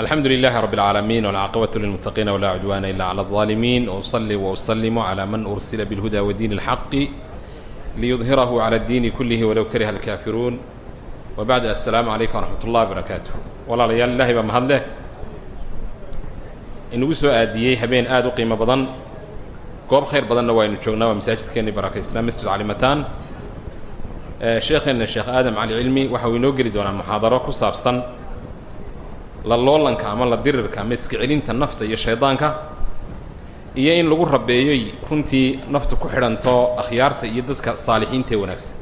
alxamdu lilahi rab اlcaalamiin wاlcaaqibatu lilmuttaqiina walaa cudwaana ila clى الظaalimiin wأuصlي وأslimu عlى man ursila bاlhuda wdiin اlxaqi liyudhirahu clى اddiini kulihi walow kariha اlkaafiruun wabacd assalaamu calaykum waraxmat ullahi barakaatu walaalayaal ilaahay baa mahadleh inagu soo aadiyey habeen aad u qiimo badan goob khayr badanna waynu joognaa waa masaajidkeenni barakaysnaa masjid calimataan sheekheenna sheekh aadam cali cilmi waxa uu inoo geli doonaa muxaadaro ku saabsan la loolanka ama la dirirka ama iska celinta nafta iyo shaydaanka iyo in lagu rabeeyoy runtii nafta ku xidhanto akhyaarta iyo dadka saalixiinta ee wanaagsan.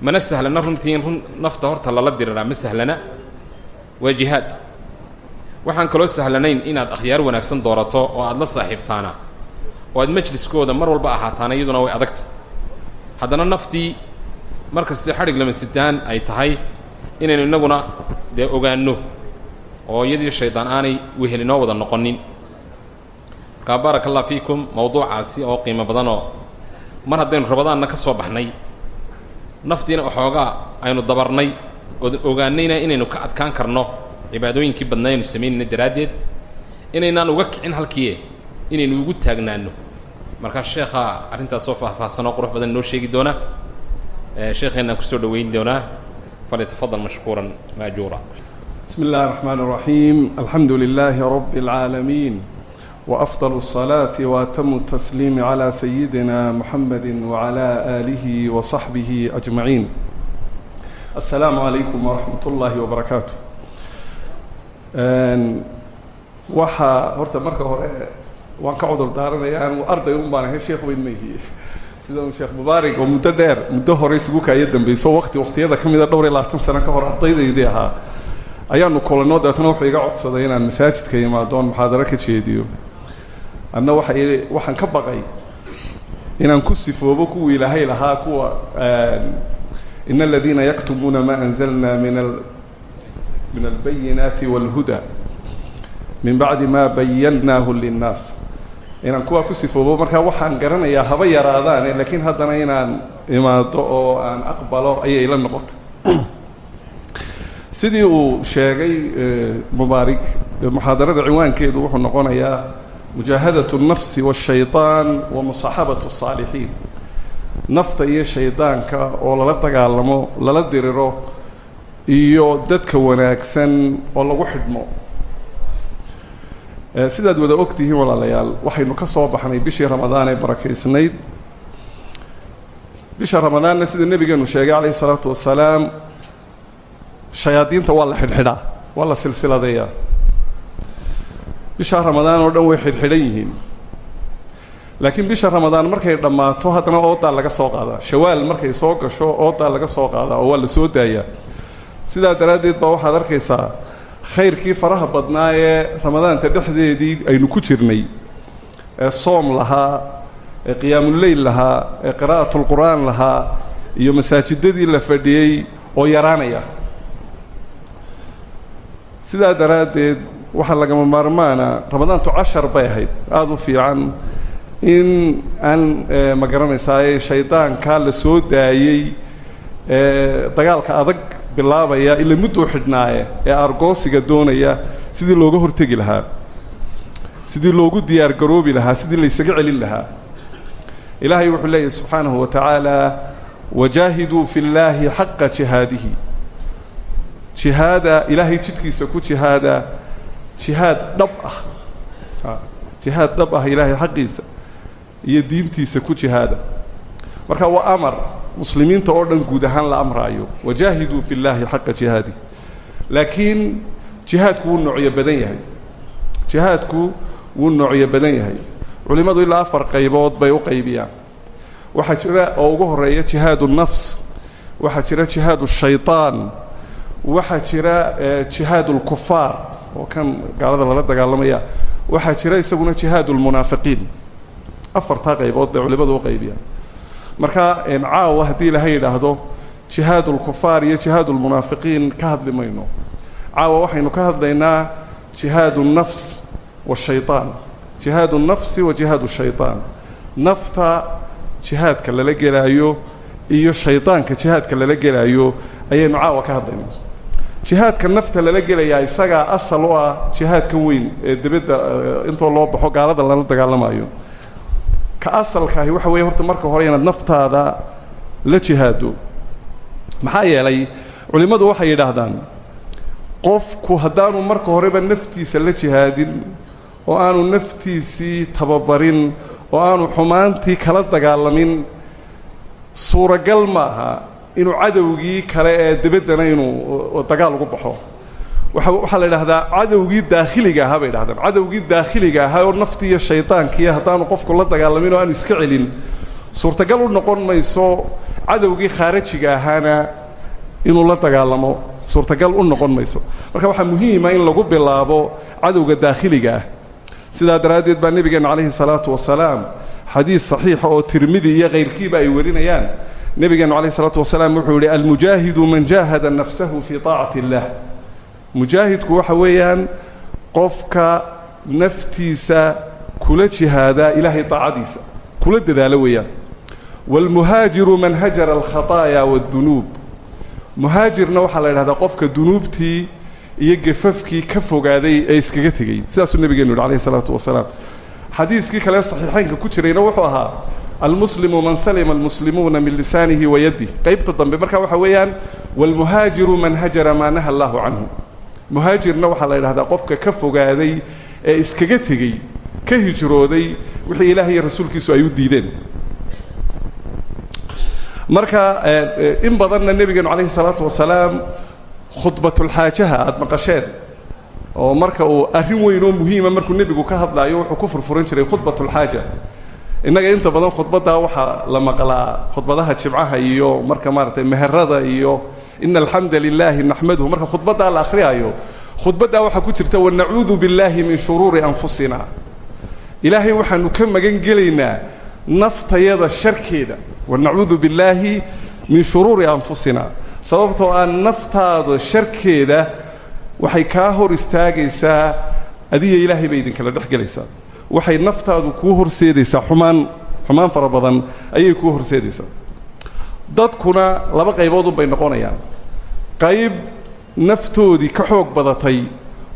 Mana sahlana runtii in run nafta horta lala diriraa ma sahlana? Waa jihaad. Waxaan kaloo sahlanayn inaad akhyaar wanaagsan doorato oo aada la saaxiibtaana oo aad majliskooda mar walba ahaataana iyaduna way adagta. Haddana naftii markasta xadhig lamasitaan ay tahay inaynu innaguna dee ogaanno oo iyadii shaydaan aanay wehelinoo wada noqonin markaa baaraka allah fiikum mawduucaasi oo qiimo badanoo mar haddaynu rabadaanna ka soo baxnay naftiina waxoogaa aynu dabarnay oo ogaanayna inaynu ka adkaan karno cibaadooyinkii badnaa aynu samaynayna daraaddeed inaynaan uga kicin halkiie inaynu ugu taagnaano markaa sheekha arrintaas soo faahfaahsan oo qurux badan inoo sheegi doona sheekheennaan ku soo dhoweyn doonaa falyatafadal mashkuuran maajuura بسم الله الرحمن الرحيم الحمد لله رب العالمين وأفضل الصلاة وأتم التسليم على سيدنا محمد وعلى آله وصحبه أجمعين السلام عليكم ورحمة الله وبركاته waxaa horta marka hore waan ka cudur daaranayaa anigu arday un baan ahay sheekh weyn mayhi sida sheekh mubaarig oo muddo dheer muddo hore isugu kaaya dambayso waqti waqtiyada ka mida dhowr iyo labaatan sano ka hor ardaydaydii ahaa ayaanu kulanoo dabeetna wuxuu iga codsaday inaan masaajidka imaado oon muxaadaro ka jeediyo? Anna waxa waxaan ka baqay inaan ku sifoobo kuwii ilaahay lahaa kuwa ina aladiina yaktumuuna ma anzalna min min albayinaati wاlhuda min bacdi ma bayannaahu linnaas inaan kuwaa ku sifoobo markaa waxaan garanayaa haba yaraadaane laakiin haddana inaan imaado oo aan aqbalo ayay ila noqotay sidii uu sheegay mubaarig muxaadarada ciwaankeedu wuxuu noqonayaa mujaahadaة الnafsi والshayطaan wa musaaxabaة الصaalixiin nafta iyo shaydaanka oo lala dagaalamo lala diriro iyo dadka wanaagsan oo lagu xidhmo sidaad wada og tihiin walaalayaal waxaynu ka soo baxnay bishii ramadaan ee barakaysnayd. Bisha ramadaanna sida nebigeenu sheegay calayh الsalaatu wasalaam shayaadiinta waa la xidhxidhaa waa la silsiladeeyaa bisha ramadaan oo dhan way xidhxidhan yihiin. Laakiin bisha ramadaan markay dhammaato haddana oodaa laga soo qaadaa. Shawaal markay soo gasho oodaa laga soo qaadaa oo waa la soo daayaa. Sidaa daraaddeed baa waxaad arkaysaa khayrkii faraha badnaa ee ramadaanta dhexdeedii aynu ku jirnay ee soom lahaa ee qiyaamuleyl lahaa ee qiraa'atulqur'aan lahaa iyo masaajidadii la fadhiyey oo yaraanaya. Sidaa daraaddeed waxaa lagama maarmaana ramadaantu cashar bay ahayd. Aada u fiican in aan ma shaydaanka la soo daayey dagaalka adag bilaabaya ila mudduu xidhnaaye ee argoosiga doonaya sidii looga hortegi lahaa sidii loogu diyaar garoobi lahaa sidii laysaga celin lahaa. Ilaahay wuxuu leeyahy subxaanahu wa tacaala wajaahiduu fi اllaahi xaqa jihaadihi. Jihaada ilaahay jidkiisa ku jihaada jihaad dhab ah. Jihaad dhab ah ilaahay xaqiisa iyo diintiisa ku jihaada. Marka waa amar muslimiinta oo dhan guud ahaan la amraayo wajaahiduu fi llaahi xaqa jihaadih laakiin jihaadku wuu noocyo badan yahay jihaadku wuu noocyo badan yahay culimmadu ilaa afar qaybood bay u qaybiyaan waxaa jira oo ugu horeeya jihaad الnafs waxaa jira jihaad الshayطaan waxaa jira jihaad اlkufaar oo kan gaalada lala dagaalamaya waxaa jira isaguna jihaad اlmunaafiqiin afartaa qaybood bay culimadu u qaybiyaan marka caawa haddii ilahay yidhaahdo jihaad اlkufaar iyo jihaad اlmunaafiqiin ka hadli mayno caawa waxaynu ka hadlaynaa jihaad الnafs والshayطaan jihaad الnafsi wa jihaad الshayطaan nafta jihaadka lala gelaayo iyo shaydaanka jihaadka lala gelaayo ayaynu caawa ka hadlaynaa jihaadka nafta lala gelayaa isagaa asal u ah jihaadka weyn ee dibadda intoo loo baxo gaalada lala dagaalamayo ka asalkaahi waxa weeye horta marka hore inaad naftaada la jihaado. Maxaa yeelay culimmadu waxay yidhaahdaan qofku haddaanu marka horeba naftiisa la jihaadin oo aanu naftiisii tababarin oo aanu xumaantii kala dagaalamin suuragal maaha inuu cadowgii kale ee debaddana inuu dagaal ugu baxo waxaa la idhahdaa cadowgii daakhiliga ahaa bay idhahdaan cadowgii daakhiliga ahaa oo naftii iyo shaydaankiiyo haddaanu qofku la dagaalamin oo aanu iska celin suurtagal u noqon mayso cadowgii khaarajiga ahaana inuu la dagaalamo. Suurtagal u noqon mayso. Marka waxaa muhiima in lagu bilaabo cadowga daakhiliga ah. Sidaa daraaddeed baa nebigeena calayhi salaatu wasalaam xadiis saxiixa oo tirmidi iyo kayrkiiba ay warinayaan. Nebigeenu calayhi salaatu wasalaam wuxuu yidhi almujaahidu man jaahada nafsahu fii taacati illaah mujaahidku waxa weeyaan qofka naftiisa kula jihaadaa ilaahay daacadiisa kula dadaalo weeyaan. Waalmuhaajiru man hajara alkhataaya waaddunuub muhaajirna waxaa la yidhahdaa qofka dunuubtii iyo gafafkii ka fogaaday ee iskaga tegey sidaasuu nebigeenu yidhi calayhi salaatu wasalaam. Xadiiskii kale saxiixaynka ku jirayna wuxuu ahaa almuslimu man salima almuslimuuna min lisaanihi wa yaddih qaybta dambe marka waxa weeyaan waalmuhaajiru man hajara maa naha allaahu canhu muhaajirna waxaa la yidhahdaa qofka ka fogaaday ee iskaga tegey ka hijrooday wixii ilaahay iyo rasuulkiisu ay u diideen. Marka in badanna nebigeenu calayhi salaatu wasalaam khudbatulxaajaha aada maqasheen oo marka uu arrin weyn oo muhiima markuu nebigu ka hadlaayo wuxuu ku furfuran jiray khudbatulxaaja innaga inta badan khudbaddaa waxaa la maqlaa khudbadaha jimcaha iyo marka maaragtay meherada iyo ina alxamda lilaahi naxmaduhu. Marka khudbaddaa la akhriyaayo khudbaddaa waxaa ku jirta wanacuudu billaahi min shuruuri anfusina. Ilaahay waxaanu ka magan gelaynaa naftayada sharkeeda. Wanacuudu billaahi min shuruuri anfusina. Sababtoo aan naftaada sharkeeda waxay kaa hor istaagaysaa adiga ilaahay bay idinkala dhex gelaysaa waxay naftaadu kuu horseedaysaa xumaan xumaan fara badan ayay kuu horseedaysaa. Dadkuna laba qaybood unbay noqonayaan. Qayb naftoodii ka xoog badatay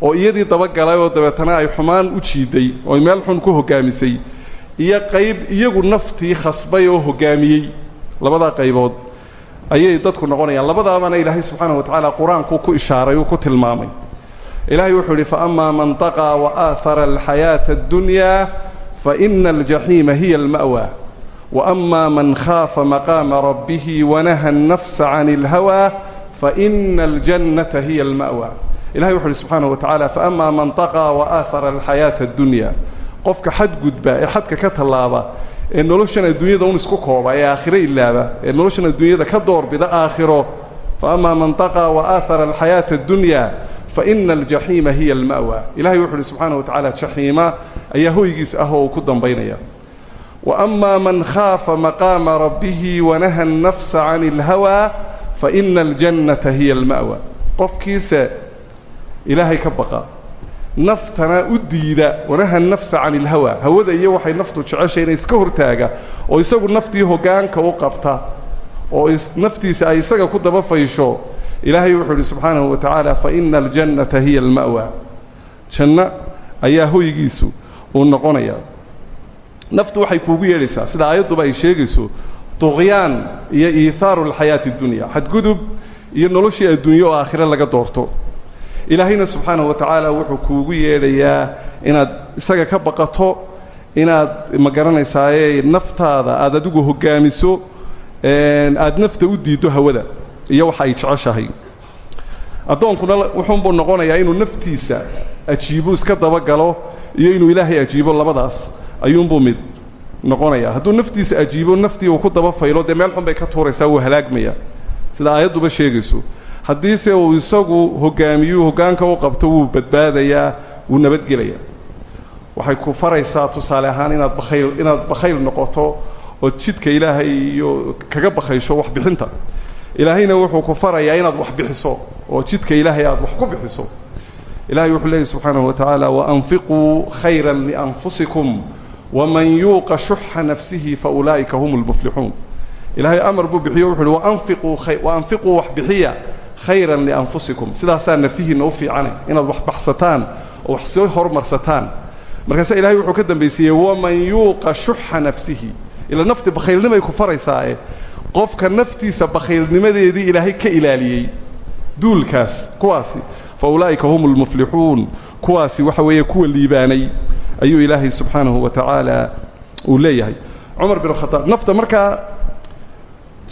oo iyadii dabagalay oo dabeetana ay xumaan u jiiday oo ay meel xun ku hoggaamisay iyo qayb iyagu naftii khasbay oo hoggaamiyey labadaa qaybood ayay dadku noqonayaan. Labadaabana ilaahay subxaanahu wa tacaala qur'aanku ku ishaaray uu ku tilmaamay ilaahay wuxuu yidhi faama man taqaa wa aahara alxayaata addunyaa faina aljaxiima hiya alma'wa. Waama man khaafa maqaama rabbihi wanaha annafsa can اlhawaa faina aljannata hiya alma'wa. Ilahay wuxu uhi subxaanahu wa tacaala faama man taqaa wa aahara alxayaata addunya. Qofka xadgudba ee xadka ka tallaaba ee noloshan adduunyada un isku kooba ee aakhiro ilaaba ee noloshan adduunyada ka doorbida aakhiro faama man taqaa wa aahara alxayaata addunya faina aljaxiima hiya alma'wa ilahay wuxu uhi subxaanahu wa tacaala jaxiima ayaa hoygiis ah oo uu ku dambaynaya wa ama man khaafa maqaama rabbihi wanaha annafsa can اlhawaa faina aljannata hiya alma'wa qofkiise ilaahay ka baqa naftana u diida wanaha nafsa can ilhawa hawada iyo waxay naftu jeceshay inay iska hortaaga oo isagu naftii hoggaanka u qabta oo naftiisa ay isaga ku daba faysho ilaahay wuxuu idhi subxaanahu wa tacaala faina aljannata hiya alma'wa. Janno ayaa hoygiisu uu noqonayaa naftu waxay kuugu yeedhaysaa sida aayadduba ay sheegayso duqyaan iyo iihaaru alxayaati addunya xadgudub iyo noloshii adduunyo oo aakhire laga doorto. Ilaahayna subxaanahu wa tacaala wuxuu kuugu yeedhayaa inaad isaga ka baqato inaad ma garanaysaaye naftaada aad adigu hoggaamiso aad nafta u diiddo hawada iyo waxa ay jeceshahay. Addoonkuna wuxuunbuu noqonayaa inuu naftiisa ajiibo iska dabagalo iyo inuu ilaahay ajiibo labadaas. Ayuunbuu mid noqonayaa. Hadduu naftiisa ajiibo naftii uu ku daba faylo dee meel xun bay ka tuuraysaa wuu halaagmaya sida aayadduba sheegayso haddiise uu isagu hoggaamiyuu hoggaanka u qabto wuu badbaadayaa wuu nabadgelayaa. Waxay ku faraysaa tusaale ahaan inaad bakhayl inaad bakhayl noqoto ood jidka ilaahay iyo kaga bakhaysho waxbixinta ilaahayna wuxuu ku farayaa inaad wax bixiso oo jidka ilaahay aad wax ku bixiso. Ilahay wuxuu leeyahy subxaanahu wa tacaala waanfiquu khayra lianfusikum waman yuuqa shuxa nafsihi faulaa'ika hum lmuflixuun ilaahay amar buu bixiyo wuxu uhi waanfiquu wax bixiya khayran lianfusikum. Sidaasaa nafihiinna u fiicane inaad wax baxsataan oo wax soo hormarsataan. Markaasaa ilahay wuxuu ka dambaysiiyey waman yuuqa shuxa nafsihi. Ila nafti bakhaylnimay ku faraysaae qofka naftiisa bakhaylnimadeedii ilaahay ka ilaaliyey duulkaas kuwaasi fa ulaa'ika hum almuflixuun kuwaasi waxa weeye kuwa liibaanay ayuu ilaahay subxaanahu wa tacaala uu leeyahay. Cumar bin khadaab nafta markaa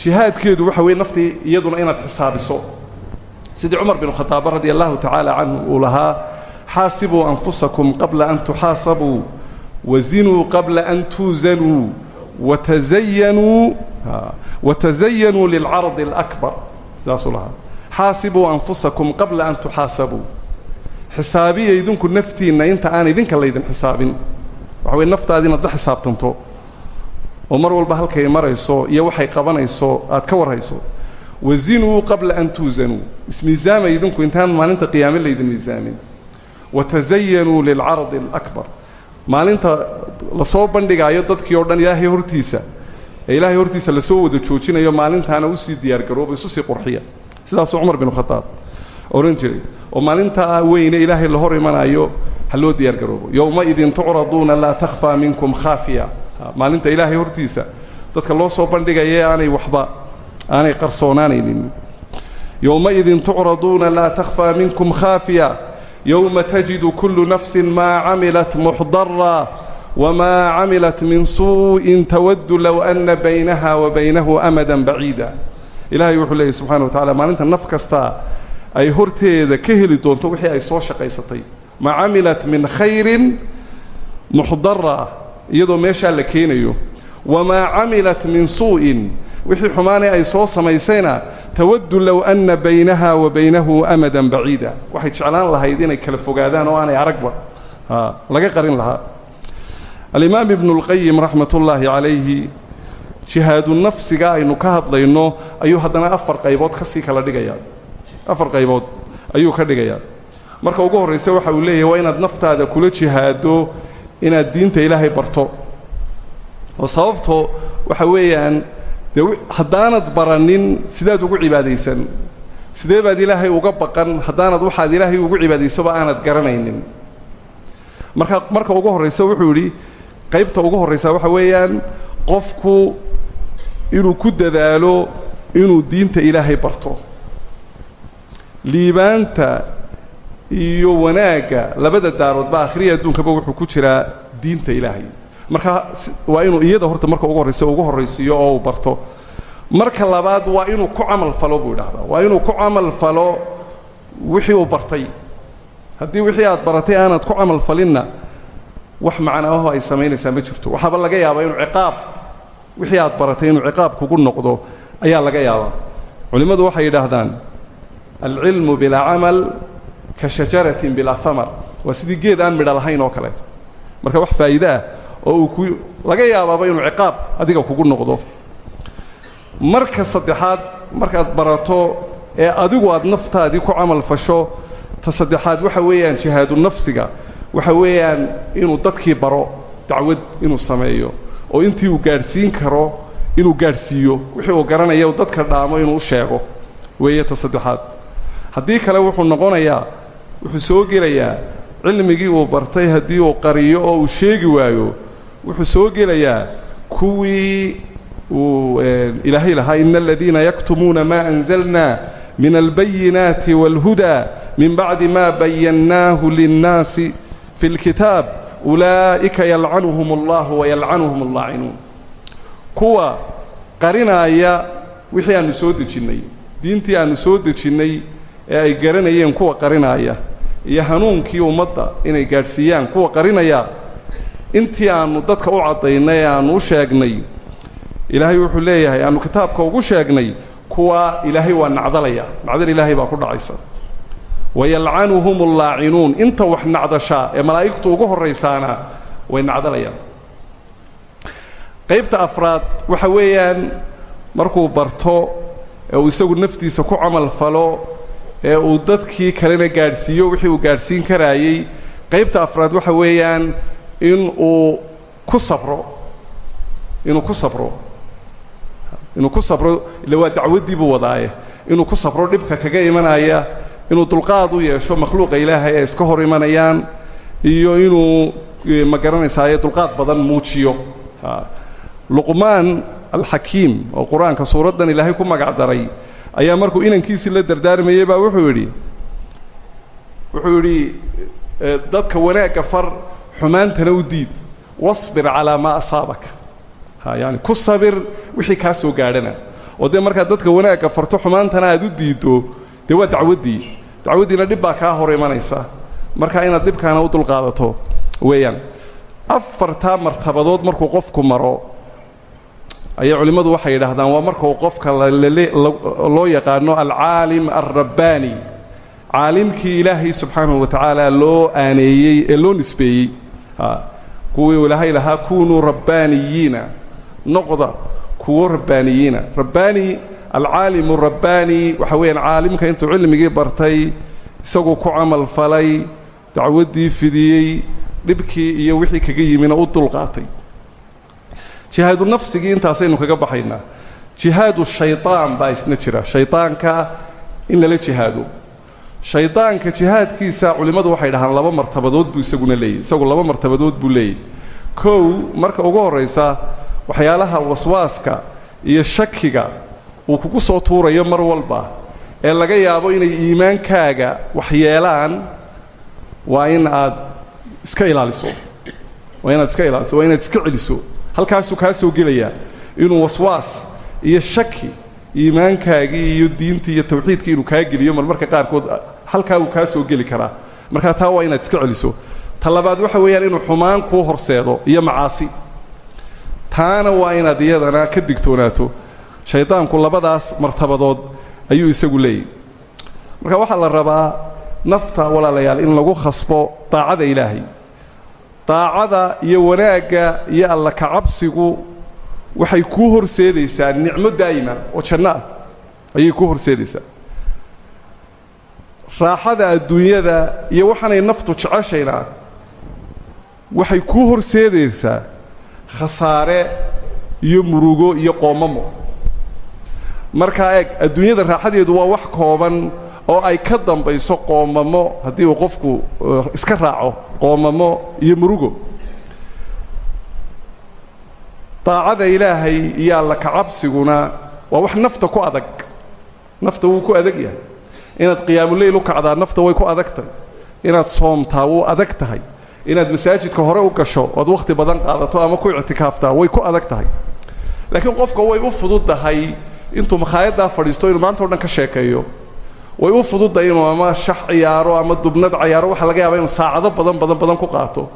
jihaadkeedu waxa weye naftii iyaduna inaad xisaabiso. Sidii cumar bin khadaab radi allahu tacaala canhu uu lahaa xaasibuu anfusakum qabla an tuxaasabuu wazinuu qabla an tuusanuu watazayanuu watazayanuu lilcardi alakbar sidaasuu lahaa xaasibuu anfusakum qabla an tuxaasabuu xisaabiya idinku naftiinna inta aan idinka laydin xisaabin waxa weye naftaadi inaad la xisaabtanto oo mar walba halkay marayso iyo waxay qabanayso aad ka warhayso wazinuu qabla an tuusanuu ismiisaama idinku intaan maalinta qiyaame laydin miisaamin watazayanuu lilcaradi alakbar maalinta la soo bandhigaayo dadkii oo dhan ilaahay hortiisa ee ilaahay hortiisa la soo wada joojinayo maalintaana u sii diyaargarooba isu sii qurxiya. Sidaasuu cumar bin khadaab odhan jiray. Oo maalintaa weyne ilaahay la hor imanayo ha loo diyaargaroobo yowmaidin tucraduuna laa takhfaa minkum khaafiya. Maalinta ilaahay hortiisa dadka loo soo bandhigaya ee aanay waxba aanay qarsoonaanaynin yowmaidin tucraduuna laa takhfaa minkum khaafiya. Yowma tajidu kullu nafsin maa camilat muxdara wamaa camilat min suuءin tawaddu low ana baynaha wa baynahu amadan baciida ilaahay wuxuu leeyahy subxana wa tacala maalinta naf kastaa ay horteeda ka heli doonto wixii ay soo shaqaysatay. Ma camilat min khayrin muxdara iyadoo meeshaa la keenayo. wamaa camilat min suu'in wixii xumaanee ay soo samaysayna tawaddu low anna baynaha wa baynahu amadan baciida waxay jeclaan lahayd inay kala fogaadaan oo aanay aragba. Laga qarin lahaa alimaam ibnu اlqayim raxmat ullaahi calayhi jihaadu nafsiga aynu ka hadlayno ayuu haddana afar qaybood ka sii kala dhigayaa. Afar qaybood ayuu ka dhigayaa. Marka ugu horraysa waxa uu leeyahay waa inaad naftaada kula jihaado inaad diinta ilaahay barto. Oo sababto waxa weeyaan dee haddaanad baranin sidaad ugu cibaadaysan. Sidee baad ilaahay uga baqan haddaanad waxaad ilaahay ugu cibaadaysoba aanad garanaynin. Marka marka ugu horraysa wuxuu yidhi qaybta ugu horraysa waxa weeyaan qofku inuu ku dadaalo inuu diinta ilaahay barto. Liibaanta iyo wanaagga labada daaroodba akhriya adduunkaba wuxuu ku jiraa diinta ilaahay. Marka waa inuu iyada horta marka ugu horraysa ugu horraysiiyo oo uu barto. Marka labaad waa inuu ku camal falo buu idhahdaa waa inuu ku camal falo wixii uu bartay. Haddii wixii aad baratay aanad ku camal falinna wax macnaaho ay samaynaysaa ma jirto. Waxaaba laga yaabaa inuu ciqaab wixii aad baratay inuu ciqaab kugu noqdo ayaa laga yaabaa. Culimmadu waxay yidhaahdaan alcilmu bilaa camal ka shajaratin bilaa hamar waa sidii geed aan midha lahayn oo kale. Marka wax faa'iide ah oo uu laga yaabaaba inuu ciqaab adiga kugu noqdo. Marka saddexaad markaad barato ee adigu aad naftaadii ku camal fasho ta saddexaad waxa weeyaan jihaadu nafsiga waxa weeyaan inuu dadkii baro dacwad inuu sameeyo oo intii uu gaadhsiin karo inuu gaadhsiiyo wixii uu garanaya dadka dhaamo inuu u sheego. Weeye ta saddexaad haddii kale wuxuu noqonayaa wuxuu soo gelayaa cilmigii uu bartay haddii uu qariyo oo uu sheegi waayo wuxuu soo gelayaa kuwii uu ilaahay lahaa ina aladiina yaktumuuna maa anzalna min albayinaati wاlhudaa min bacdi ma bayannaahu linnaasi fi اlkitaab ulaa'ika yalcanuhum اllahu wayalcanuhum اllaacinuun kuwa qarinaaya wixii aanu soo dejinnay diintii aanu soo dejinnay ee ay garanayeen kuwa qarinaaya iyo hanuunkii ummadda inay gaadhsiiyaan kuwa qarinaya intii aanu dadka u caddaynay ee aanu u sheegnay ilaahay wuxuu leeyahay aanu kitaabka ugu sheegnay kuwa ilaahay waa nacdalaya nacdal ilaahay baa ku dhacaysa wayalcanuhum allaacinuun inta wax nacdashaa ee malaa'igtu ugu horraysaana way nacdalayaan qaybta afraad waxa weeyaan markuu barto ee uu isagu naftiisa ku camal falo ee uu dadkii kalena gaadhsiiyo wixii uu gaadhsiin karaayey qaybta afraad waxa weeyaan in uu ku sabro inuu ku sabro inuu ku sabro illa waa dacwaddii buu wadaaye inuu ku sabro dhibka kaga imanaya inuu dulqaad u yeesho makhluuqa ilaahay ay iska hor imanayaan iyo inuu ma garanaysaaye dulqaad badan muujiyo. Luqmaan alxakiim oo qur'aanka suuraddan ilaahay ku magac ayaa markuu inankiisii la dardaarmayey baa wuxuu yidhi wuxuu yidhi dadka wanaagga far xumaantana u diid wasbir calaa maa asaabaka. Ha yaani ku sabir wixii kaa soo gaadhana. Oo dee markaad dadka wanaagga farto xumaantana aad u diiddo dee waa dacwaddii. Dacwaddiina dhib baa kaa hor imanaysa. Marka inaad dhibkaana u dulqaadato weeyaan. Afartaa martabadood markuu qofku maro ayaa culimmadu waxay yidhaahdaan waa markuu qofka loo yaqaano alcaalim alrabbaani caalimkii ilaahay subxaanahu wa tacaala loo aaneeyey ee loo nisbeeyey. Kuwii ilaahay lahaa kunuu rabbaaniyiina. Noqda kuwo rabbaaniyiina. Rabbaani alcaalimu rabbaani waxa weeyaan caalimka intuu cilmigii bartay isaguu ku camal falay dacwaddii fidiyey dhibkii iyo wixii kaga yimina u dulqaatay jihaadu nafsigii intaasaynu kaga baxaynaa. Jihaadu shaydaan baa isna jira. Shaydaanka in lala jihaado. Shaydaanka jihaadkiisa culimmadu waxay dhahaan laba martabadood buu isaguna leeyahy isagu laba martabadood buu leeyahy kow marka ugu horraysa waxyaalaha waswaaska iyo shakiga uu kugu soo tuurayo mar walba ee laga yaabo inay iimaankaaga waxyeelaan waa in aad iska ilaaliso. Waa inaad iska ilaaliso. Waa inaad iska celiso. Halkaasuu kaa soo gelayaa inuu waswaas iyo shaki iimaankaagii iyo diintii iyo tawxiidkii inuu kaa geliyo marmarka qaarkood halkaa uu kaa soo geli karaa. Markaa taa waa inaad iska celiso. Ta labaad waxa weeyaan inuu xumaan kuu horseedo iyo macaasi. Taana waa inaad iyadana ka digtoonaato shaydaanku labadaas martabadood ayuu isagu leeyahy marka waxaa la rabaa nafta walaalayaal in lagu khasbo daacada ilaahay. Daacada iyo wanaagga iyo alla kacabsigu waxay kuu horseedaysaa nicmo daa'ima oo janno ayay kuu horseedaysaa. Raaxada adduunyada iyo waxaanay naftu jeceshayna waxay kuu horseedaysaa khasaare iyo murugo iyo qoomamo markaa eeg adduunyada raaxadeedu waa wax kooban oo ay ka dambayso qoomamo haddii uu qofku iska raaco qoomamo iyo murugo. Daacada ilaahay iyo alla kacabsiguna waa wax nafta ku adag. Nafta wuu ku adag yahay. Inaad qiyaamuleyl u kacdaa nafta way ku adag tahay inaad soomtaa wuu adag tahay. Inaad masaajidka hore u gasho oad wakhti badan qaadato ama ku ictikaaftaa way ku adag tahay. Laakiin qofka way u fududdahay intuu makhaayaddaa fadhiisto inuu maanta o dhan ka sheekeeyo. Way u fududdahay inuu ama shax ciyaaro ama dubnad cayaaro waxaa laga yaaba inuu saacado badan badan badan ku qaato.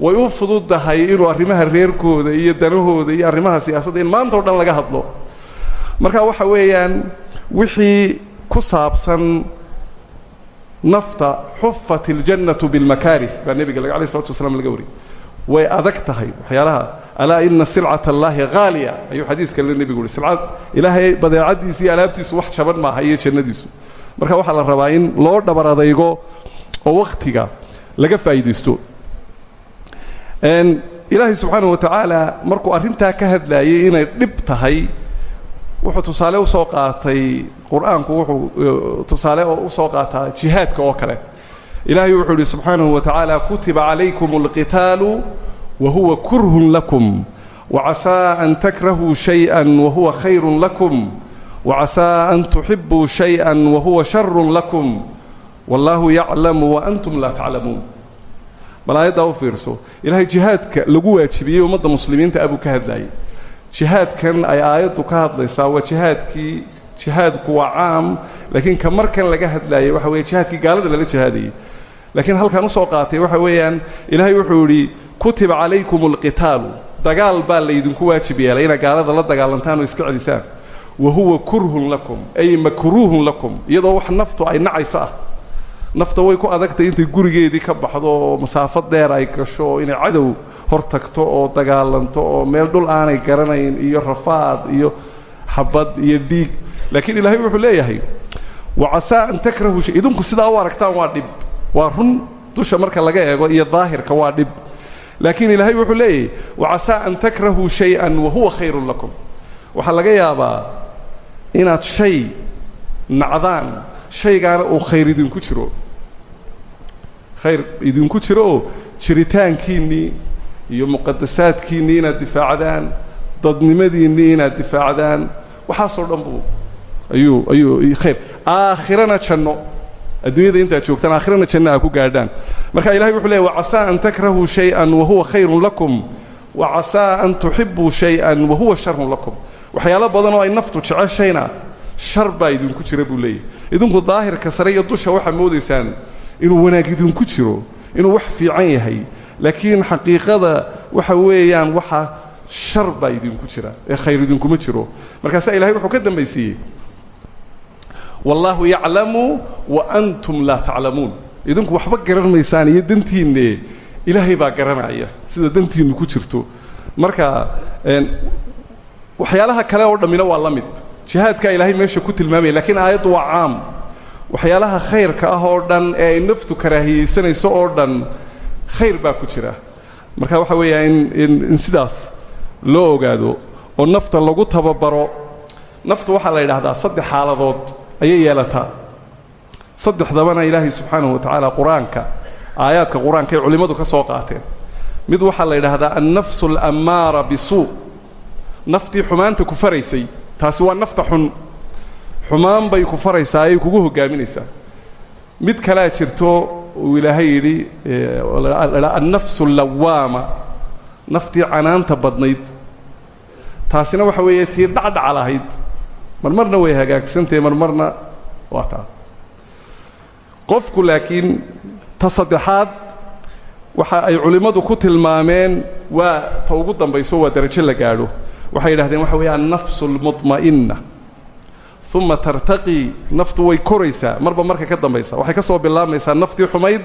Way u fududdahay inuu arrimaha reerkooda iyo danahooda iyo arrimaha siyaasadda in maanta o dhan laga hadlo. Marka waxa weeyaan wixii ku saabsan nafta xufat iljannatu bilmakaarih baa nebiga alay slatu waslam laga wariyey way adag tahay. Waxyaalaha alaa ina silcata allaahi haaliya ayuu xadiiska le nebigu uhi silcad ilaahay badeecaddiisa iyo alaabtiisu wax jaban maaha iyo jannadiisu. Marka waxaa la rabaa in loo dhabar oo wakhtiga laga faa'iidaysto. Ilaahay subxaanahu wa tacaala markuu arrintaa ka hadlaayey inay dhib tahay wuxuu tusaale u soo qaatay qur'aanku wuxuu tusaale u soo qaataa jihaadka oo kale ilaahay wuxuu yidhi subxaanahu wa tacaala kutiba calaykum alqitaalu wa huwa kurhun lakum wacasaa an takrahuu shayئan wahuwa khayrun lakum wacasaa an tuxibuu shayئan wahuwa sharun lakum wallaahu yaclamu waantum laa taclamuun bal aayaddaa u fiirso ilaahay jihaadka lagu waajibiyey ummadda muslimiinta abuu ka hadlaayay jihaadkan ay aayaddu ka hadlaysaa waa jihaadkii jihaadku waa caam laakiin ka markan laga hadlaayay waxa weeye jihaadkii gaalada lala jihaadayey laakiin halkan u soo qaatay waxa weeyaan ilaahay wuxuu yidhi kutiba calaykum alqitaalu dagaal baa laydinku waajib yeelay inaad gaalada la dagaalantaan oo iska celisaan. Wa huwa kurhun lakum ay makruuhun lakum iyadoo wax naftu ay nacayso ah. Nafta way ku adagtay intay gurigeedii ka baxdo oo masaafo dheer ay gasho oo inay cadow hor tagto oo dagaalanto oo meel dhul aanay garanayn iyo rafaad iyo xabad iyo dhiig laakiin ilaahay wuxuu leeyahay wacasaa an takrahu idinku sidaa u aragtaan waa dhib. Waa run dusha marka laga eego iyo daahirka waa dhib. Laakiin ilaahay wuxuu leeyahay wacasaa an takrahuu shay-an wa huwa khayrun lakum. Waxaa laga yaabaa inaad shay nacdaan shaygaana uu khayr idinku jiro. Khayr idinku jiro oo jiritaankiinnii iyo muqadasaadkiinnii inaad difaacdaan dadnimadiinnii inaad difaacdaan. Waxaasoo dhan buu ayuu ayuu khayr. Aakhirana janno. Adduunyada intaad joogtaan aakhirana janno ku gaadhaan. Marka ilahay wuxuu leeyay wacasaa an takrahuu shay-an wahuwa khayrun lakum. Wacasaa an tuxibuu shay-an wahuwa sharun lakum. Waxyaalo badan oo ay naftu jeceshayna shar baa idinku jira buu leeyahy idinku daahirka sare iyo dusha waxaad moodaysaan inuu wanaag idinku jiro inuu wax fiican yahay. Laakiin xaqiiqada waxa weeyaan waxa shar baa idinku jira ee khayr idinkuma jiro. Markaasaa ilahay wuxuu ka dambaysiiyey wallaahu yaclamu wa antum laa taclamuun idinku waxba garan maysaan iyo dantiinne ilaahay baa garanaya sida dantiinnu ku jirto. Marka waxyaalaha kale oo dhammina waa la mid. Jihaadkaa ilaahay meesha ku tilmaamaya lakiin aayaddu waa caam. Waxyaalaha khayrka ah oo dhan ee ay naftu karaahiyeysanayso oo dhan khayr baa ku jira. Marka waxa weeyaa in in sidaas loo ogaado oo nafta lagu tababaro naftu waxaa la yidhaahdaa saddex xaaladood ayay yeelataa. Saddexdabana ilaahay subxaanahu wa tacaala qur'aanka aayaadka qur'aanka ay culimmadu ka soo qaateen. Mid waxaa la yidhaahdaa annafsu alammaara bisuu naftii xumaanta ku faraysay taasi waa nafta xun. Xumaan bay ku faraysaa ayay kugu hoggaaminaysaa. Mid kalea jirto uu ilaahay yidhi annafsu allawaama naftii canaanta badnayd. Taasina waxa weeye tii dhacdhaca lahayd marmarna way hagaagsantahe marmarna waa taa. Qofku laakiin ta waxa ay culimmadu ku tilmaameen waa ta ugu dambayso waa darajo la gaadho. Waxay yidhahdeen waxa weeye annafsu almudma'inna uma tartaqii naftu way koraysaa marba marka ka dambaysa. Waxay ka soo bilaabmaysaa naftii xumayd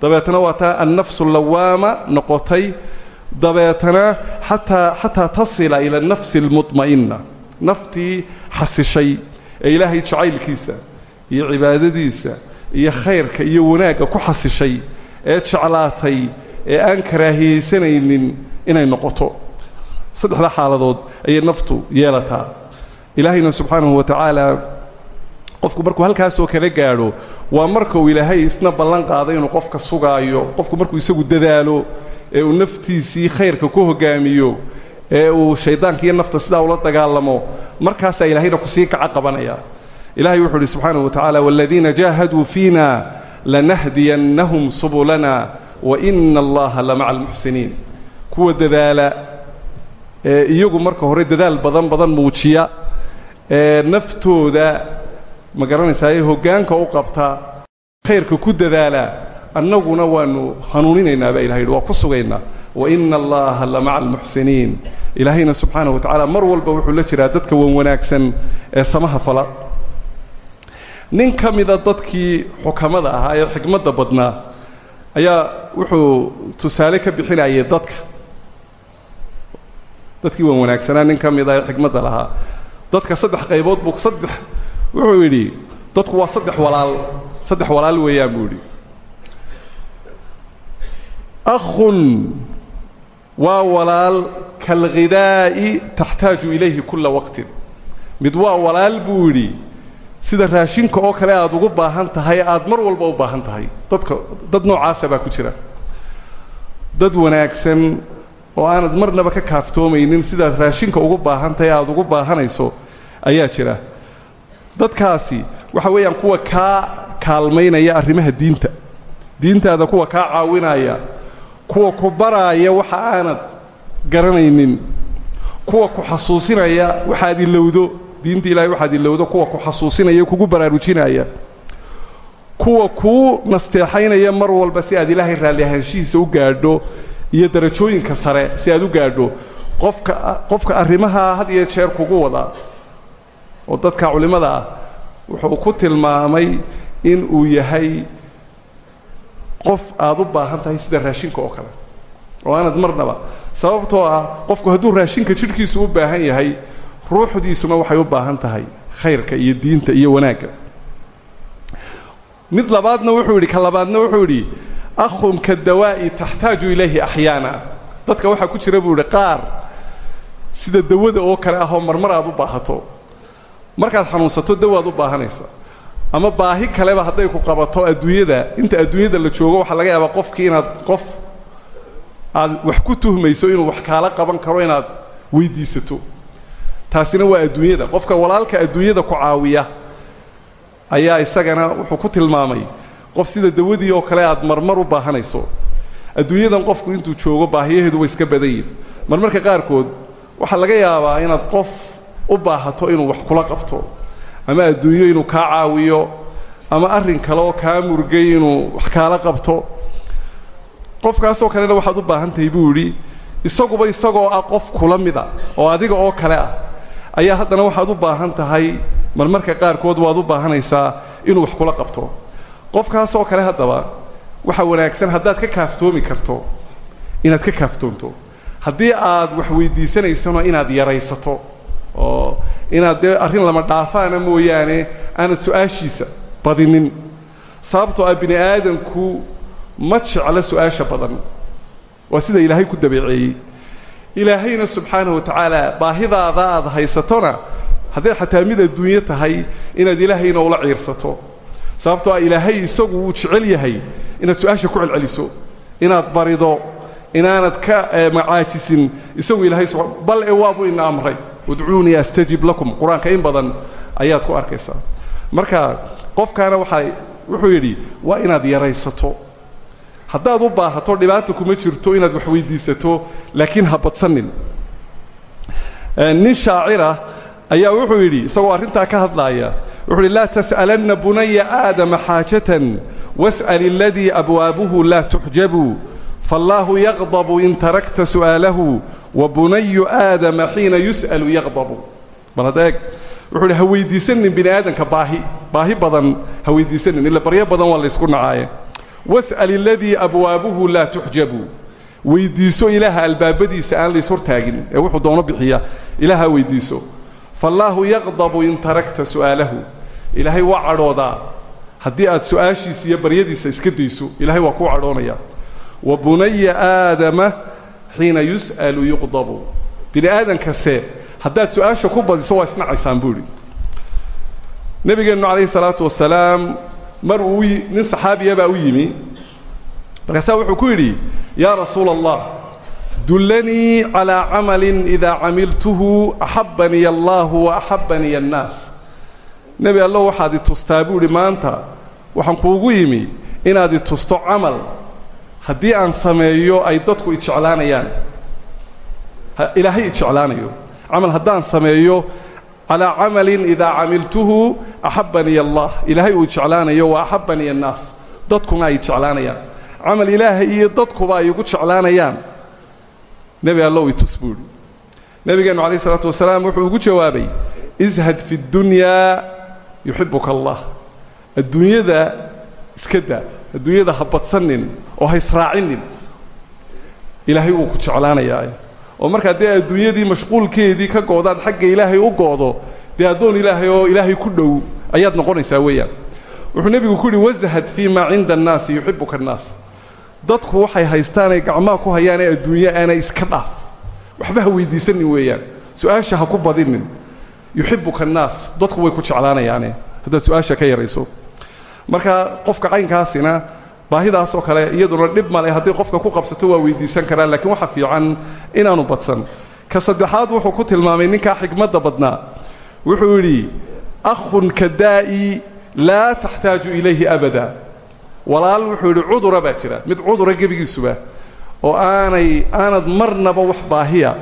dabeetana waa taa annafsu lawaama noqotay dabeetana xataa xataa tasila ila annafsi almudma'inna naftii xasishay ee ilaahay jacaylkiisa iyo cibaadadiisa iyo khayrka iyo wanaagga ku xasishay ee jeclaatay ee aan karaahiyeysanaynin inay noqoto. Saddexda xaaladood ayay naftu yeelataa. Ilaahayna subxaanahu wa tacaala qofku markuu halkaasoo kala gaadho waa marka uu ilaahay isna ballan qaaday inuu qofka sugaayo qofku markuu isagu dadaalo ee uu naftiisii khayrka ku hoggaamiyo ee uu shaydaanka iyo nafta sidaa ula dagaalamo markaasaa ilaahayna ku sii kaca qabanaya. Ilahay wuxuu uhi subxaanahu wa tacaala waaladiina jaahaduu fiina lanahdiyannahum subulana wa ina allaha la maca almuxsiniin. Kuwa dadaala ee iyagu marka hore dadaal badan badan muujiya ee naftooda ma garanaysaa ee hoggaanka u qabta khayrka ku dadaala annaguna waanu hanuuninaynaa baa ilahay yidhi waa ku sugaynaa wa ina allaha la maca almuxsiniin. Ilaahayna subxaanahu wa tacaala mar walba wuxuu la jiraa dadka wan wanaagsan ee samaha fala. Nin ka mida dadkii xukamada ahaa ee xikmadda badnaa ayaa wuxuu tusaale ka bixinayay dadka. Dadkii wan wanaagsanaa nin ka mid ee xikmadda lahaa. Dadka saddex qaybood buu saddex wuxuu yidhi dadku waa saddex walaal saddex walaal weeyaan buu yidhi akhun waa walaal kalghidaa'i taxtaaju ilayhi kulla waqtin mid waa walaal buu yidhi sida raashinka oo kale aada ugu baahan tahay aada mar walba u baahan tahay dadka dad noocaasa baa ku jira dad wanaagsan oo aanad marnaba ka kaaftoomaynin sidaad raashinka ugu baahan tahay aada ugu baahanayso ayaa jira dadkaasi waxa weeyaan kuwa kaa kaalmaynaya arrimaha diinta diintaada kuwa kaa caawinaya kuwa ku baraaya waxa aanad garanaynin kuwa ku xasuusinaya waxaad ilowdo diinta ilahay waxaad ilowdo kuwa ku xasuusinaya kugu baraarujinaya kuwa kuu nasteexaynaya mar walba si aad ilaahay raalli ahaanshihiisa u gaadho iyo darajooyinka sare si aad u gaadho. Qofka qofka arrimahaa had iyo jeer kugu wada oo dadka culimmada ah wuxuu ku tilmaamay in uu yahay qof aada u baahan tahay sida raashinka oo kale. Oo aanad marnaba sababtoo ah qofku hadduu raashinka jidhkiisu u baahan yahay ruuxdiisuna waxay u baahan tahay khayrka iyo diinta iyo wanaagga. Mid labaadna wuxuu yidhi ka labaadna wuxuu yidhi akhun ka dawaa'i taxtaaju ilayhi axyaana. Dadka waxaa ku jira buu yidhi qaar sida dawada oo kale ah oo marmar aad u baahato. Markaad xanuunsato dawaad u baahanaysa ama baahi kaleba hadday ku qabato adduunyada. Inta adduunyada la joogo waxaa laga yaabaa qofkii inaad qof aad wax ku tuhmayso inuu wax kaala qaban karo inaad weydiisato. Taasina waa adduunyada. Qofka walaalka adduunyada ku caawiya ayaa isagana wuxuu ku tilmaamay. Qof sida dawadii oo kale aad marmar u baahanayso. Adduunyadan qofku intuu joogo baahiyaheedu way iska badan yihiin marmarka qaarkood waxaa laga yaabaa inaad qof u baahato inuu wax kula qabto ama adduunyo inuu kaa caawiyo ama arrin kale oo kaa murgay inuu wax kaala qabto. Qofkaasoo kalena waxaad u baahan tahay buu yidhi isaguba isagoo ah qof kula mida oo adiga oo kale ah. Ayaa haddana waxaad u baahan tahay marmarka qaarkood waad u baahanaysaa inuu wax kula qabto. Qofkaasoo kale haddaba waxaa wanaagsan haddaad ka kaaftoomi karto inaad ka kaaftoonto. Haddii aad wax weydiisanaysano inaad yaraysato oo inaad dee arrin lama dhaafaana mooyaane aanad su'aashiisa badinin. Sababtoo ah bini aadanku ma jecla su'aasha badan. Waa sida ilaahay ku dabeeceeyey. Ilaahayna subxaanahu wa tacaala baahidaada aad haysatona hadday xataa mid adduunyo tahay inaad ilaahayna ula ciirsato. Sababtoo ah ilaahay isagu wuu jecel yahay inaad su'aasha ku celceliso inaad barido inaanad ka macaajisin. Isagu ilaahay bal e waabuu ina amray udcuunii astajib lakum. Qur'aanka in badan ayaad ku arkaysaa. Marka qofkaana waxaa wuxuu yidhi waa inaad yaraysato. Haddaad u baahato dhibaata kuma jirto inaad wax weydiisato laakiin ha nin shaacira ayaa wuxuu yidhi isagoo arrintaa ka hadlaaya wuxuu yidhi laa tas'alanna bunaya aadama xaajatan was'al aladii abwaabuhu laa tuxjabu faallaahu yaqdabu in tarakta su'aalahu wa bunayu aadama xiina yus'alu yaqdabu bal hadda eeg wuxuu yidhi ha weydiisanin bini aadanka baahi baahi badan ha weydiisanin ila baryo badan waa laysku nacaaye. Was'al aladii abwaabuhu laa tuxjabu. Weydiiso ilaaha albaabadiisa aan lays hortaagin ee wuxuu doono bixiya ilaaha weydiiso faallaahu yaqdabu in tarakta su'aalahu. Ilaahay waa cadhoodaa. Haddii aad su'aashiisa iyo baryadiisa iska dayso ilaahay waa kuu cadhoonaya wa bunaya aadama xiina yus'alu yuqdabu bini aadankase haddaad su'aasha ku badiso waa isnacaysaan buu idhi nebigeennu calayhi salaatu wasalaam mar uu nin saxaabiya baa u yimi markaasaa wuxuu ku yidhi yaa rasuula allah dullanii calaa camalin idaa camiltuhu axabbaniya wa axabbaniya annaas nebi allo waxaad i tustaa maanta waxaan kuugu yimi inaad tusto camal haddii aan sameeyo ay dadku i jeclaanayaan. Ilaahay i jeclaanayo. Camal haddaan sameeyo calaa camalin idaa camiltuhu axabbaniya allah. Ilaahay uu jeclaanayo wa axabbaniya annaas. Dadkuna ay jeclaanayaan. Camal ilaahay iyo dadkuba ay igu jeclaanayaan. Nebi allow itus buu idhi nebigeennu calayh isalaatu wasalaam wuxuu ugu jawaabay ishad fi ddunyaa yuxibuka allah. Adduunyada iska daa adduunyada ha badsanin oo ha israacinin. Ilaahay wuu ku jeclaanayaa oo markaa dee adduunyadii mashquulkeedii ka goodaad xagga ilaahay u goodo dee addoon ilaahay oo ilaahay ku dhow ayaad noqonaysaa weeyaan. Wuxuu nebigu ku yidhi wazahad fii maa cinda annaasi yuxibuka annaas. Dadku waxay haystaanay gacmaha ku hayaanee adduunyo aanay iska dhaaf. Waxba ha weydiisanin weeyaan. Su'aasha ha ku badinin. Yuxibuka annaas. Dadku way ku jeclaanayaane. Haddaad su'aasha ka yarayso marka qofka caynkaasina baahidaasoo kale iyaduna dhib male haddii qofka ku qabsato waa weydiisan karaan laakiin waxa fiican inaanu badsan. Ka saddexaad wuxuu ku tilmaamay ninkaa xigmadda badnaa. Wuxuu yidhi akhun ka daa'i laa taxtaaju ilayhi abada. Walaal wuxuu yidhi cudura baa jira mid cudura gebigiisuba oo aanay aanad marnaba wax baahiya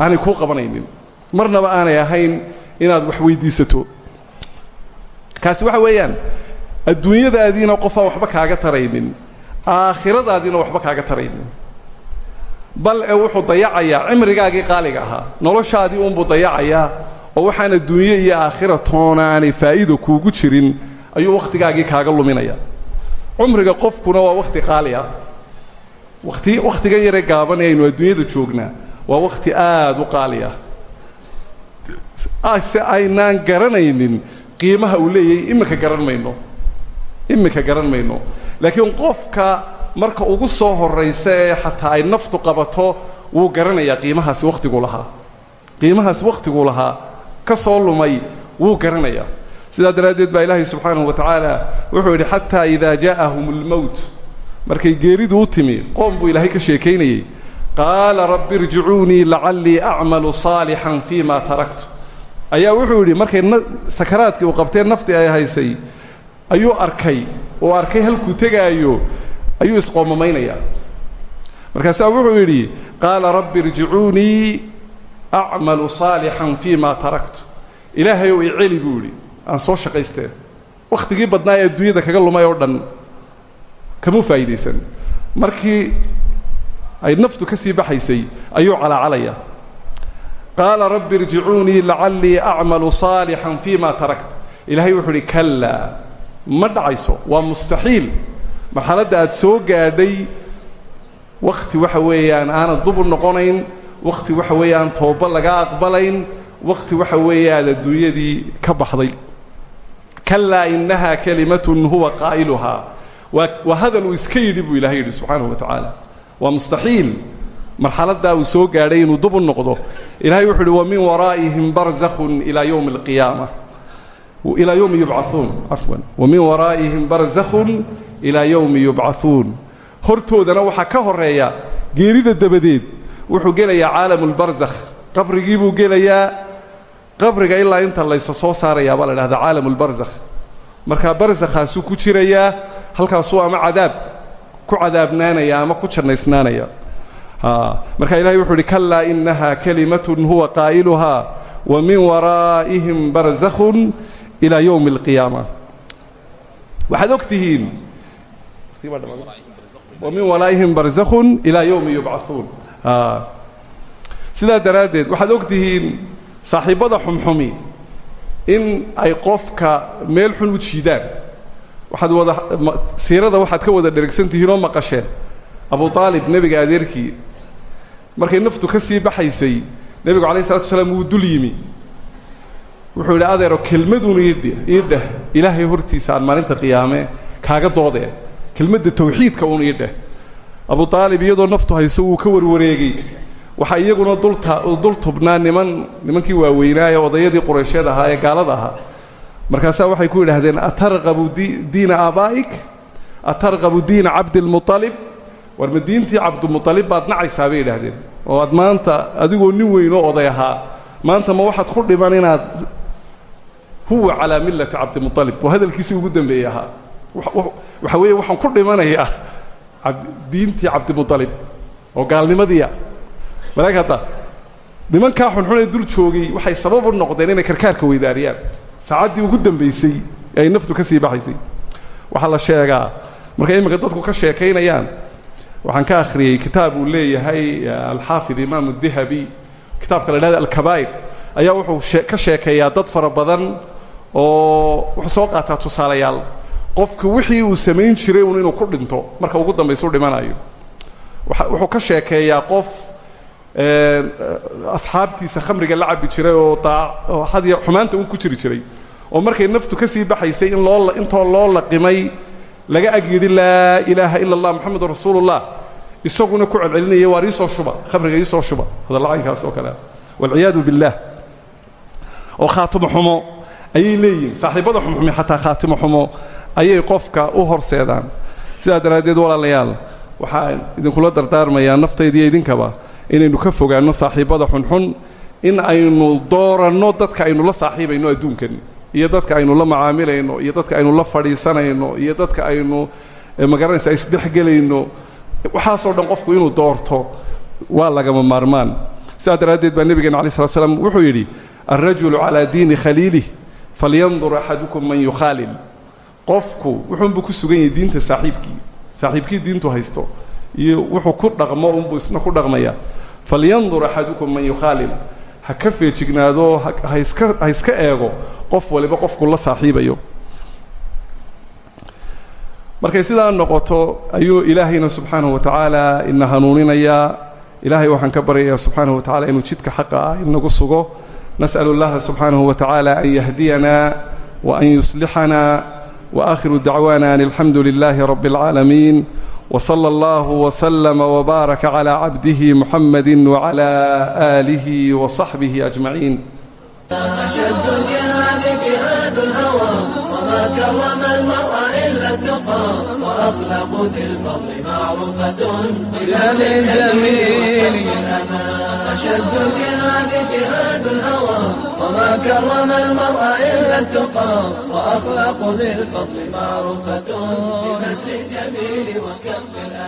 aanay kuu qabanaynin. Marnaba aanay ahayn inaad wax weydiisato. Kaasi waxa weeyaan adduunyadaadiina qofaan waxba kaaga taraynin aakhiradaadiina waxba kaaga taraynin. Bal ee wuxuu dayacayaa cimrigaagii qaaliga ahaa noloshaadii uunbuu dayacayaa oo waxaan adduunye iyo aakhira toonaanay faa'iida kuugu jirin ayuu wakhtigaagii kaaga luminaya cumriga qofkuna waa wakhti qaali ah. Wati wakhtigan yare gaaban ee aynu adduunyada joognaa waa wakhti aada u qaali ah. Se aynaan garanaynin qiimaha uu leeyahay iminka garan mayno iminka garan mayno. Laakiin qofka marka ugu soo horraysa ee xataa ay naftu qabato wuu garanayaa qiimahaasi wakhtiguu lahaa. Qiimahaasi wakhtiguu lahaa ka soo lumay wuu garanayaa. Sidaa daraaddeed baa ilaahay subxaanahu wa tacaala wuxuu yidhi xataa idaa jaa'ahum almowt markay geeridu u timi qoom buu ilaahay ka sheekaynayey. Qaala rabbi irjicuunii lacallii acmalu saalixan fii ma taraktu. Ayaa wuxuu yidhi markay sakaraadkii uu qabtee naftii ay haysay ayuu arkay. Oo arkay halkuu tegaayo ayuu isqoomamaynaya. Markaasaa wuxuu yidhi qaala rabbi irjicuunii acmalu saalixan fii ma taraktu ilaahayow iceli buu yidhi. Aan soo shaqaysteen wakhtigii badnaa ee adduunyada kaga lumay oo dhan kamuu faa'iidaysan. Markii ay naftu ka sii baxaysay ayuu calaacalaya qaala rabbi irjicuunii lacallii acmalu saalixan fii ma tarakt ilaahay wuxuu idhi kallaa ma dhacayso waa mustaxiil. Marxaladda aad soo gaadhay wakhti waxa weeyaan aanad dubu noqonayn wakhti waxa weeyaan tooba laga aqbalayn wakhti waxa weeye aad adduunyadii ka baxday. Kalaa innahaa kalimatun huwa qaa'iluhaa waa waa hadal uu iska yidhi buu ilahay yidhi subxaanahu wa tacaala. Waa mustaxiil. Marxaladdaa uu soo gaadhay inuu dub u noqdo. Ilahay wuxuu uhi wa min waraa'ihim barzakhun ilaa yowmi alqiyaama ilaa yowmi yubcauun cafwan wa min waraa'ihim barzakhun ilaa yowmi yubcahuun hortoodana waxaa ka horreeya geerida dabadeed wuxuu gelayaa caalamu lbarzakh qabrigii buu gelayaa. Qabriga ilaa inta laysa soo saarayaa baa la dhahdaa caalamu lbarzakh markaa barzakhaasuu ku jirayaa halkaasuu ama cadaab ku cadaabnaanaya ama ku jannaysnaanaya marka ilahay wuxuu uhi kalaa inaha kalimatun huwa qaa'iluhaa wa min waraa'ihim barzakhun ilaa yowmi alqiyaama waxaad og wa min waraa'ihim barzakhun ilaa yowmi yubcauun sidaa daraaddeed waxaad og tihiin saaxiibbada xumxumi in ay qofka meel xun u jiidaan. Waxaad wada siirada waxaad ka wada dherigsan tihiin oo maqasheen. Abu aalib nebiga adeerkii. Markay naftu ka sii baxaysay nebigu calayh salatu wasalaam wuu dul yimi wuxuu yidhi adeero kelmaduun ii dheh ilaahay hortiisa aan maalinta qiyaame kaaga doodee. Kelmadda tawxiidka uun ii abu aalib iyadoo naftu hayso wuu ka warwareegay. Waxaa iyaguna dul tubnaa niman nimankii waaweynaa ee odayadii quraysheed ahaa ee gaalada ahaa. Markaasaa waxay ku yidhaahdeen atarqabu diina aabaa'ik? Atarqabu diina cabdilmualib war ma diintii cabdimualib baad nacaysaa bay yidhaahdeen. Oo aad maanta adigoo nin weynoo oday ahaa maanta ma waxaad ku dhiman inaad huwa calaa millati cabdimualib waa hadalkiisii ugu dambeeyey ahaa. Weeye waxaan ku dhimanayaa diintii cabdimualib oo gaalnimadiia malaag hadda nimankaa xunxun ee dul joogay waxay sabab u noqdeen inay karkaarka weydaariyaan. Saacaddii ugu dambaysay ay naftu ka sii baxaysay. Waxaa la sheegaa markay imminka dadku ka sheekaynayaan waxaan ka akhriyey kitaab uu leeyahay alxaafid imaamu dahabi kitaabka la dhahda alkabaa'ir. Ayaa wuxuu ka sheekeeyaa dad fara badan oo wuxuu soo qaataa tusaalayaal. Qofku wixii uu samayn jiray uun inuu ku dhinto marka ugu dambaysu dhimanayo. Wuxuu ka sheekeeyaa qof asxaabtiisa khamriga la jiray oo oo hadiya xumaanta un ku jiri jiray. Oo markay naftu ka sii baxaysay in loo intoo loo laqimay laga ag yidhi laa ilaaha ila allah moxamedun rasuulullah. Isaguna ku celcelinaya waar iisoo shuba khamriga iisoo shuba. Hadalacaynkaas oo kale. Walciyaadu billaah oo khaatimo xumo ayay leeyihiin saaxiibbada xumxumi xataa khaatimo xumo ayay qofka u horseedaan. Sidaa daraaddeed walaalayaal waxaan idinkula dardaarmayaa naftaydiiyo idinkaba inaynu ka fogaanno saaxiibbada xunxun in aynu dooranno dadka aynu la saaxiibayno adduunkan iyo dadka aynu la macaamilayno iyo dadka aynu la fadhiisanayno iyo dadka aynu magaranaysa isdhexgelayno waxaasoo dhan qofku inuu doorto waa lagama maarmaan. Sidaa daraaddeed baa nebigeena alai slat slam wuxuu yidhi alrajulu calaa diini khaliilih falyandur axadukum man yukhaalil qofku wuxuunbuu ku sugan yahay diinta saaxiibkii saaxiibkii diintu haysto iyo wuxuu ku dhaqmo unbuu isna ku dhaqmaya falyandur axadukum man yukhaalil ha ka feejignaado haiska ha iska eego qof waliba qofku la saaxiibayo markay sidaa noqoto ayuu ilaahayna subxaanahu wa tacaala ina hanuuninayaa ilaahay waxaan ka baryayaa subxaanahu wa tacala inuu jidka xaqa ah inagu sugo nas'al اllaha subxaanahu wa tacaala an yahdiyana wa an yuslixana وآخر دعوانا أن الحمد لله رب العالمين وصلى الله وسلم وبارك على عبده محمد وعلى آله وصحبه أجمعين أشد الجهاد كرم المرء إلا التقى وأخلاق ذي الفضل معروفة إلا للجميل أشد الجهاد جهاد الهوى وما كرم المرء إلا التقى وأخلاق ذي معروفة ببذل الجميل وكف الأذى